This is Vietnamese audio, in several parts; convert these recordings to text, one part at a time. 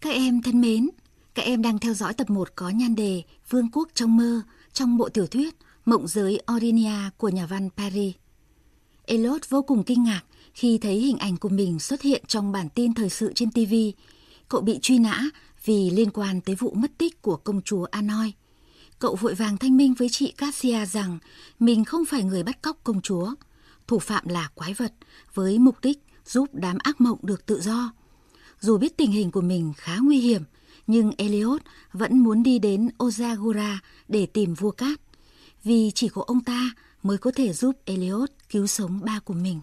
Các em thân mến, các em đang theo dõi tập 1 có nhan đề Vương quốc trong mơ trong bộ tiểu thuyết Mộng giới Orinia của nhà văn Paris. Elot vô cùng kinh ngạc khi thấy hình ảnh của mình xuất hiện trong bản tin thời sự trên TV. Cậu bị truy nã vì liên quan tới vụ mất tích của công chúa Anoi. Cậu vội vàng thanh minh với chị Cassia rằng mình không phải người bắt cóc công chúa. Thủ phạm là quái vật với mục đích giúp đám ác mộng được tự do. Dù biết tình hình của mình khá nguy hiểm, nhưng Eliot vẫn muốn đi đến Ozagora để tìm vua cát, vì chỉ có ông ta mới có thể giúp Eliot cứu sống ba của mình.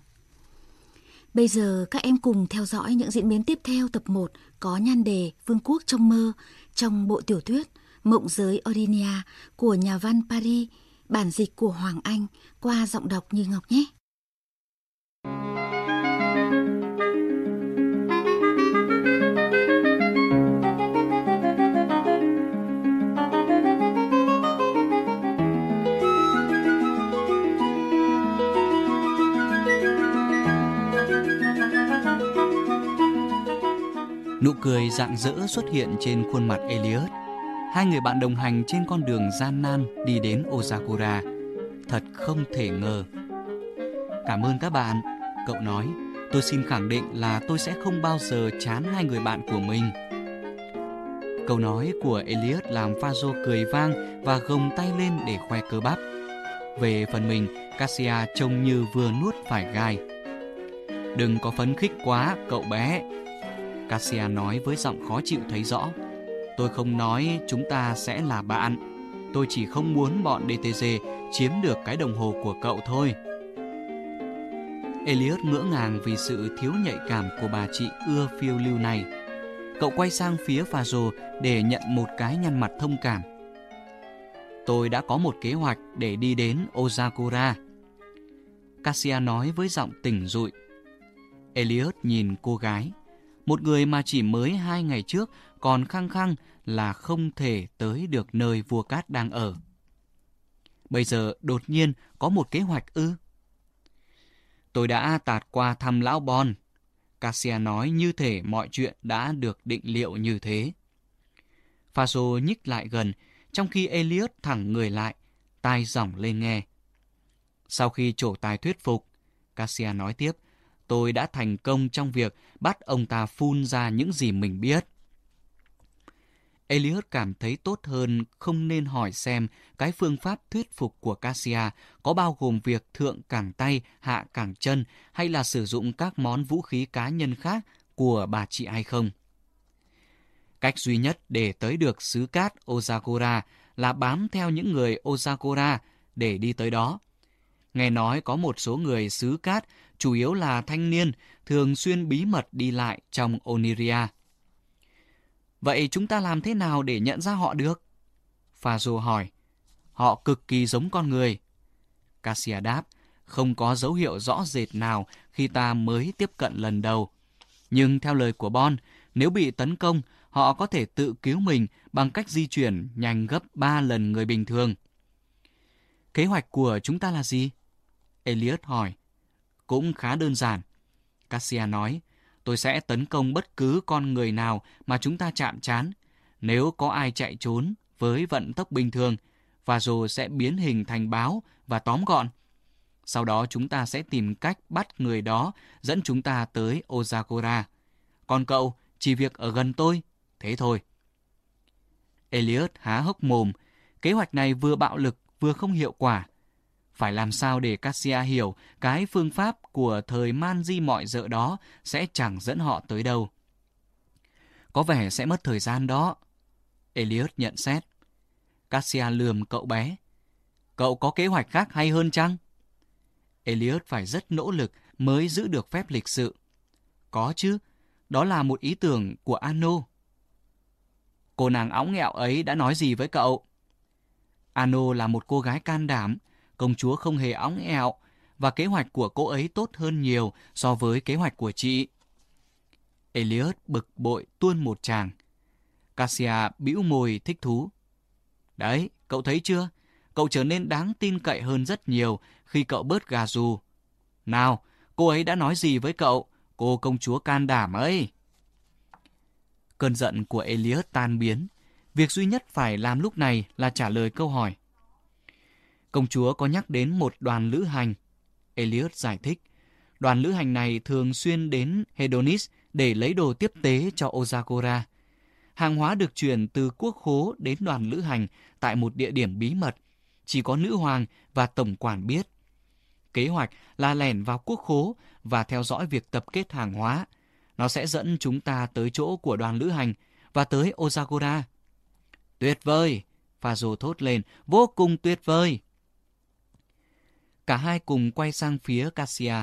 Bây giờ các em cùng theo dõi những diễn biến tiếp theo tập 1 có nhan đề Vương quốc trong mơ trong bộ tiểu thuyết Mộng giới Orinia của nhà văn Paris, bản dịch của Hoàng Anh qua giọng đọc Như Ngọc nhé. Nụ cười rạng rỡ xuất hiện trên khuôn mặt Elliot. Hai người bạn đồng hành trên con đường gian nan đi đến Ozakura. Thật không thể ngờ. Cảm ơn các bạn, cậu nói. Tôi xin khẳng định là tôi sẽ không bao giờ chán hai người bạn của mình. Câu nói của Elliot làm Fazo cười vang và gồng tay lên để khoe cơ bắp. Về phần mình, Cassia trông như vừa nuốt phải gai. Đừng có phấn khích quá, cậu bé, Cassia nói với giọng khó chịu thấy rõ. Tôi không nói chúng ta sẽ là bạn. Tôi chỉ không muốn bọn DTG chiếm được cái đồng hồ của cậu thôi. Elliot ngỡ ngàng vì sự thiếu nhạy cảm của bà chị ưa phiêu lưu này. Cậu quay sang phía Fazo để nhận một cái nhăn mặt thông cảm. Tôi đã có một kế hoạch để đi đến Ozakura. Cassia nói với giọng tỉnh rụi. Elliot nhìn cô gái một người mà chỉ mới hai ngày trước còn khăng khăng là không thể tới được nơi vua cát đang ở. Bây giờ đột nhiên có một kế hoạch ư? Tôi đã tạt qua thăm lão Bon. Cassia nói như thể mọi chuyện đã được định liệu như thế. Faso nhích lại gần, trong khi Elliot thẳng người lại, tai giỏng lên nghe. Sau khi trổ tài thuyết phục, Cassia nói tiếp, tôi đã thành công trong việc bắt ông ta phun ra những gì mình biết. Elliot cảm thấy tốt hơn không nên hỏi xem cái phương pháp thuyết phục của Cassia có bao gồm việc thượng cẳng tay, hạ cẳng chân hay là sử dụng các món vũ khí cá nhân khác của bà chị hay không. Cách duy nhất để tới được xứ cát Ozagora là bám theo những người Ozagora để đi tới đó. Nghe nói có một số người xứ cát chủ yếu là thanh niên, thường xuyên bí mật đi lại trong Oniria. Vậy chúng ta làm thế nào để nhận ra họ được? Fazo hỏi. Họ cực kỳ giống con người. Cassia đáp, không có dấu hiệu rõ rệt nào khi ta mới tiếp cận lần đầu. Nhưng theo lời của Bon, nếu bị tấn công, họ có thể tự cứu mình bằng cách di chuyển nhanh gấp 3 lần người bình thường. Kế hoạch của chúng ta là gì? Elliot hỏi cũng khá đơn giản. Cassia nói, tôi sẽ tấn công bất cứ con người nào mà chúng ta chạm chán. Nếu có ai chạy trốn với vận tốc bình thường, và rồi sẽ biến hình thành báo và tóm gọn. Sau đó chúng ta sẽ tìm cách bắt người đó dẫn chúng ta tới Ozagora. Còn cậu chỉ việc ở gần tôi, thế thôi. Elliot há hốc mồm, kế hoạch này vừa bạo lực vừa không hiệu quả. Phải làm sao để Cassia hiểu cái phương pháp của thời man di mọi dợ đó sẽ chẳng dẫn họ tới đâu. Có vẻ sẽ mất thời gian đó. Elliot nhận xét. Cassia lườm cậu bé. Cậu có kế hoạch khác hay hơn chăng? Elliot phải rất nỗ lực mới giữ được phép lịch sự. Có chứ, đó là một ý tưởng của Ano. Cô nàng óng nghẹo ấy đã nói gì với cậu? Ano là một cô gái can đảm, công chúa không hề óng ẹo và kế hoạch của cô ấy tốt hơn nhiều so với kế hoạch của chị. Elliot bực bội tuôn một tràng. Cassia bĩu môi thích thú. Đấy, cậu thấy chưa? Cậu trở nên đáng tin cậy hơn rất nhiều khi cậu bớt gà dù. Nào, cô ấy đã nói gì với cậu? Cô công chúa can đảm ấy. Cơn giận của Elliot tan biến. Việc duy nhất phải làm lúc này là trả lời câu hỏi. Công chúa có nhắc đến một đoàn lữ hành. Elliot giải thích. Đoàn lữ hành này thường xuyên đến Hedonis để lấy đồ tiếp tế cho Ozagora. Hàng hóa được chuyển từ quốc khố đến đoàn lữ hành tại một địa điểm bí mật. Chỉ có nữ hoàng và tổng quản biết. Kế hoạch là lẻn vào quốc khố và theo dõi việc tập kết hàng hóa. Nó sẽ dẫn chúng ta tới chỗ của đoàn lữ hành và tới Ozagora. Tuyệt vời! Fazo thốt lên, vô cùng tuyệt vời! Cả hai cùng quay sang phía Cassia.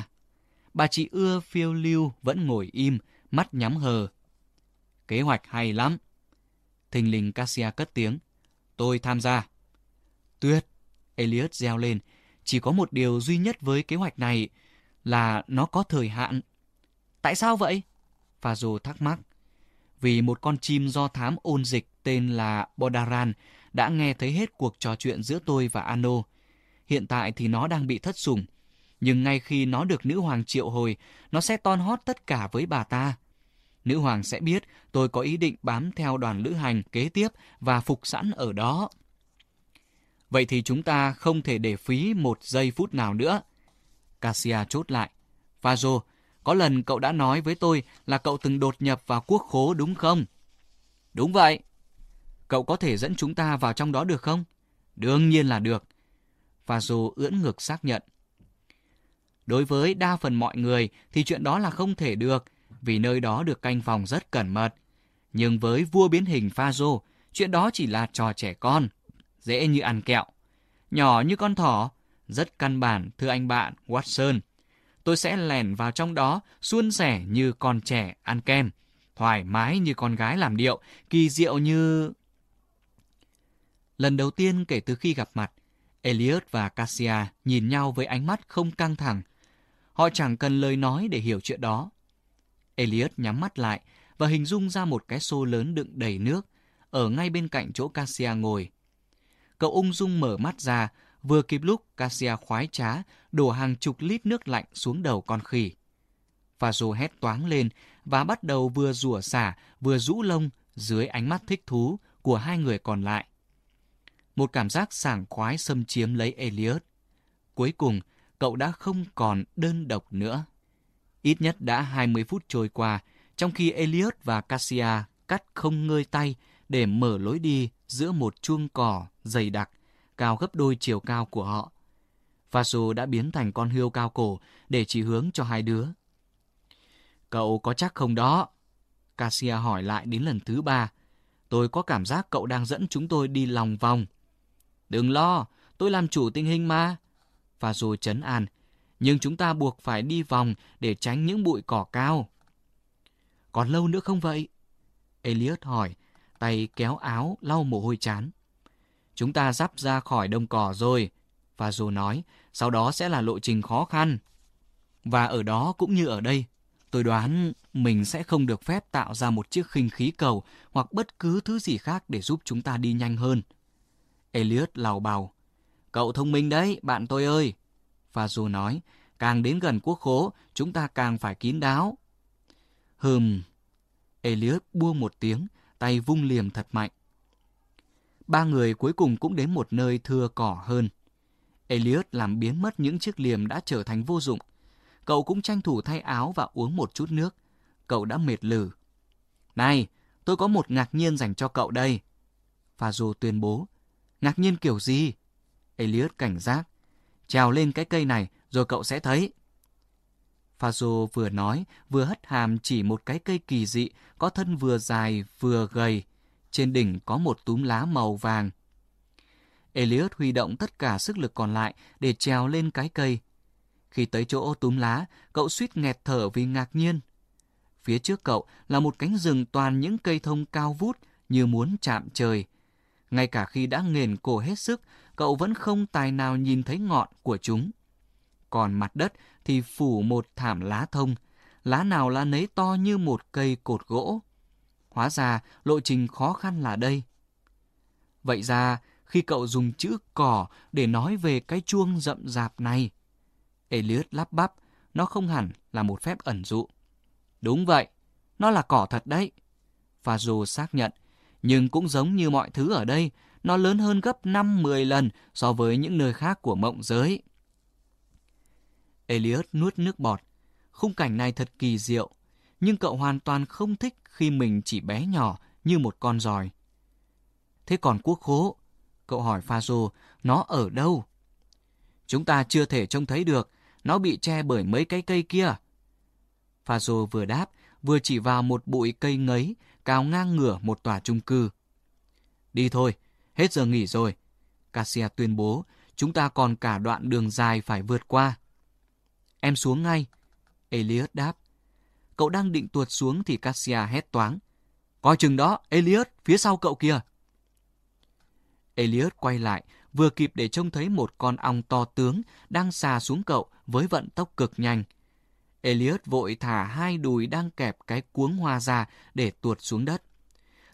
Bà chị ưa phiêu lưu vẫn ngồi im, mắt nhắm hờ. Kế hoạch hay lắm. Thình lình Cassia cất tiếng. Tôi tham gia. Tuyệt! Elliot reo lên. Chỉ có một điều duy nhất với kế hoạch này là nó có thời hạn. Tại sao vậy? Fazo thắc mắc. Vì một con chim do thám ôn dịch tên là Bodaran đã nghe thấy hết cuộc trò chuyện giữa tôi và Ano. Hiện tại thì nó đang bị thất sủng. Nhưng ngay khi nó được nữ hoàng triệu hồi, nó sẽ ton hót tất cả với bà ta. Nữ hoàng sẽ biết tôi có ý định bám theo đoàn lữ hành kế tiếp và phục sẵn ở đó. Vậy thì chúng ta không thể để phí một giây phút nào nữa. Cassia chốt lại. Fazo, có lần cậu đã nói với tôi là cậu từng đột nhập vào quốc khố đúng không? Đúng vậy. Cậu có thể dẫn chúng ta vào trong đó được không? Đương nhiên là được. Fazo ưỡn ngực xác nhận. Đối với đa phần mọi người thì chuyện đó là không thể được, vì nơi đó được canh phòng rất cẩn mật. Nhưng với vua biến hình Fazo, chuyện đó chỉ là trò trẻ con, dễ như ăn kẹo. Nhỏ như con thỏ, rất căn bản, thưa anh bạn Watson. Tôi sẽ lẻn vào trong đó, suôn sẻ như con trẻ ăn kem, thoải mái như con gái làm điệu, kỳ diệu như... Lần đầu tiên kể từ khi gặp mặt, Elliot và Cassia nhìn nhau với ánh mắt không căng thẳng. Họ chẳng cần lời nói để hiểu chuyện đó. Elliot nhắm mắt lại và hình dung ra một cái xô lớn đựng đầy nước ở ngay bên cạnh chỗ Cassia ngồi. Cậu ung dung mở mắt ra, vừa kịp lúc Cassia khoái trá đổ hàng chục lít nước lạnh xuống đầu con khỉ. Và dù hét toáng lên và bắt đầu vừa rủa xả vừa rũ lông dưới ánh mắt thích thú của hai người còn lại. Một cảm giác sảng khoái xâm chiếm lấy Elliot. Cuối cùng, cậu đã không còn đơn độc nữa. Ít nhất đã 20 phút trôi qua, trong khi Elliot và Cassia cắt không ngơi tay để mở lối đi giữa một chuông cỏ dày đặc, cao gấp đôi chiều cao của họ. Faso đã biến thành con hươu cao cổ để chỉ hướng cho hai đứa. Cậu có chắc không đó? Cassia hỏi lại đến lần thứ ba. Tôi có cảm giác cậu đang dẫn chúng tôi đi lòng vòng. Đừng lo, tôi làm chủ tình hình mà. rồi chấn an. Nhưng chúng ta buộc phải đi vòng để tránh những bụi cỏ cao. Còn lâu nữa không vậy? Elliot hỏi, tay kéo áo lau mồ hôi chán. Chúng ta sắp ra khỏi đông cỏ rồi, và rồi nói, sau đó sẽ là lộ trình khó khăn. Và ở đó cũng như ở đây, tôi đoán mình sẽ không được phép tạo ra một chiếc khinh khí cầu hoặc bất cứ thứ gì khác để giúp chúng ta đi nhanh hơn. Elliot lào bào. Cậu thông minh đấy, bạn tôi ơi. Fazo nói, càng đến gần quốc khố, chúng ta càng phải kín đáo. Hừm. Elliot buông một tiếng, tay vung liềm thật mạnh. Ba người cuối cùng cũng đến một nơi thưa cỏ hơn. Elliot làm biến mất những chiếc liềm đã trở thành vô dụng. Cậu cũng tranh thủ thay áo và uống một chút nước. Cậu đã mệt lử. Này, tôi có một ngạc nhiên dành cho cậu đây. Fazo tuyên bố. Ngạc nhiên kiểu gì? Elliot cảnh giác. Trèo lên cái cây này rồi cậu sẽ thấy. Fazo vừa nói, vừa hất hàm chỉ một cái cây kỳ dị, có thân vừa dài vừa gầy. Trên đỉnh có một túm lá màu vàng. Elliot huy động tất cả sức lực còn lại để trèo lên cái cây. Khi tới chỗ túm lá, cậu suýt nghẹt thở vì ngạc nhiên. Phía trước cậu là một cánh rừng toàn những cây thông cao vút như muốn chạm trời. Ngay cả khi đã nghền cổ hết sức, cậu vẫn không tài nào nhìn thấy ngọn của chúng. Còn mặt đất thì phủ một thảm lá thông, lá nào lá nấy to như một cây cột gỗ. Hóa ra lộ trình khó khăn là đây. Vậy ra, khi cậu dùng chữ cỏ để nói về cái chuông rậm rạp này, Elliot lắp bắp, nó không hẳn là một phép ẩn dụ. Đúng vậy, nó là cỏ thật đấy. Fazo xác nhận. Nhưng cũng giống như mọi thứ ở đây, nó lớn hơn gấp 5-10 lần so với những nơi khác của mộng giới. Elliot nuốt nước bọt. Khung cảnh này thật kỳ diệu, nhưng cậu hoàn toàn không thích khi mình chỉ bé nhỏ như một con giòi. Thế còn quốc khố? Cậu hỏi Fazo, nó ở đâu? Chúng ta chưa thể trông thấy được, nó bị che bởi mấy cái cây kia. Fazo vừa đáp, vừa chỉ vào một bụi cây ngấy, cao ngang ngửa một tòa chung cư. Đi thôi, hết giờ nghỉ rồi. Cassia tuyên bố, chúng ta còn cả đoạn đường dài phải vượt qua. Em xuống ngay. Elliot đáp. Cậu đang định tuột xuống thì Cassia hét toáng. Coi chừng đó, Elliot, phía sau cậu kìa. Elliot quay lại, vừa kịp để trông thấy một con ong to tướng đang xà xuống cậu với vận tốc cực nhanh. Elliot vội thả hai đùi đang kẹp cái cuống hoa ra để tuột xuống đất.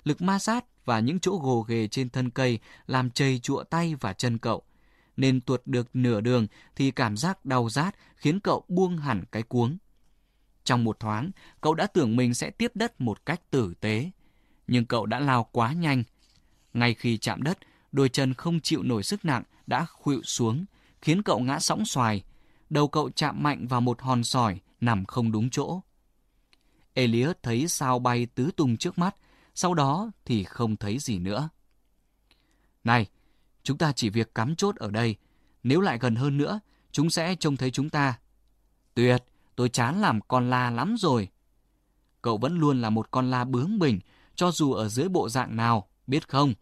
Lực ma sát và những chỗ gồ ghề trên thân cây làm chầy chụa tay và chân cậu. Nên tuột được nửa đường thì cảm giác đau rát khiến cậu buông hẳn cái cuống. Trong một thoáng, cậu đã tưởng mình sẽ tiếp đất một cách tử tế. Nhưng cậu đã lao quá nhanh. Ngay khi chạm đất, đôi chân không chịu nổi sức nặng đã khuỵu xuống, khiến cậu ngã sóng xoài. Đầu cậu chạm mạnh vào một hòn sỏi nằm không đúng chỗ. Elias thấy sao bay tứ tung trước mắt, sau đó thì không thấy gì nữa. Này, chúng ta chỉ việc cắm chốt ở đây. Nếu lại gần hơn nữa, chúng sẽ trông thấy chúng ta. Tuyệt, tôi chán làm con la lắm rồi. Cậu vẫn luôn là một con la bướng bỉnh, cho dù ở dưới bộ dạng nào, biết không?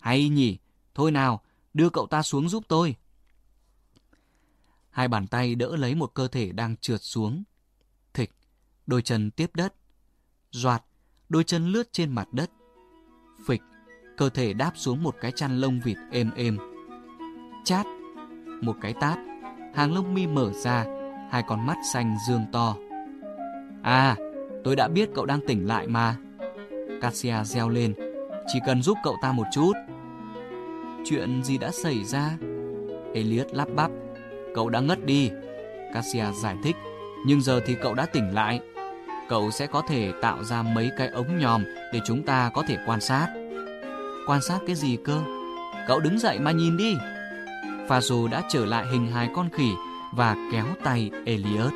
Hay nhỉ, thôi nào, đưa cậu ta xuống giúp tôi. Hai bàn tay đỡ lấy một cơ thể đang trượt xuống. Thịch, đôi chân tiếp đất. Doạt, đôi chân lướt trên mặt đất. Phịch, cơ thể đáp xuống một cái chăn lông vịt êm êm. Chát, một cái tát, hàng lông mi mở ra, hai con mắt xanh dương to. À, tôi đã biết cậu đang tỉnh lại mà. Cassia reo lên, chỉ cần giúp cậu ta một chút. Chuyện gì đã xảy ra? Elliot lắp bắp. Cậu đã ngất đi. Cassia giải thích. Nhưng giờ thì cậu đã tỉnh lại. Cậu sẽ có thể tạo ra mấy cái ống nhòm để chúng ta có thể quan sát. Quan sát cái gì cơ? Cậu đứng dậy mà nhìn đi. Fazo đã trở lại hình hài con khỉ và kéo tay Elliot.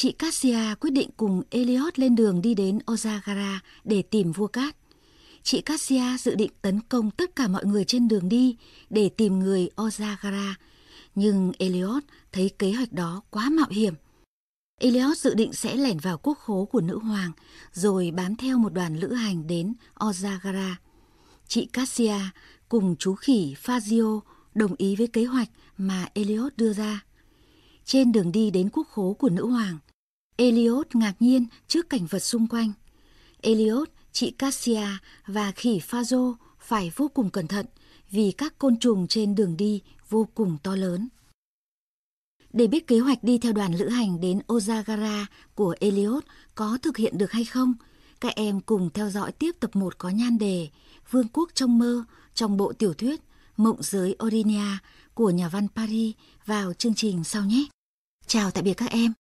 Chị Cassia quyết định cùng Elliot lên đường đi đến Ozagara để tìm vua cát. Chị Cassia dự định tấn công tất cả mọi người trên đường đi để tìm người Ozagara, nhưng Elliot thấy kế hoạch đó quá mạo hiểm. Elliot dự định sẽ lẻn vào quốc khố của nữ hoàng, rồi bám theo một đoàn lữ hành đến Ozagara. Chị Cassia cùng chú khỉ Fazio đồng ý với kế hoạch mà Elliot đưa ra. Trên đường đi đến quốc khố của nữ hoàng, Elliot ngạc nhiên trước cảnh vật xung quanh. Elliot, chị Cassia và khỉ Fazo phải vô cùng cẩn thận vì các côn trùng trên đường đi vô cùng to lớn. Để biết kế hoạch đi theo đoàn lữ hành đến Ozagara của Elliot có thực hiện được hay không, các em cùng theo dõi tiếp tập 1 có nhan đề Vương quốc trong mơ trong bộ tiểu thuyết Mộng giới Orinia của nhà văn Paris vào chương trình sau nhé. Chào tạm biệt các em.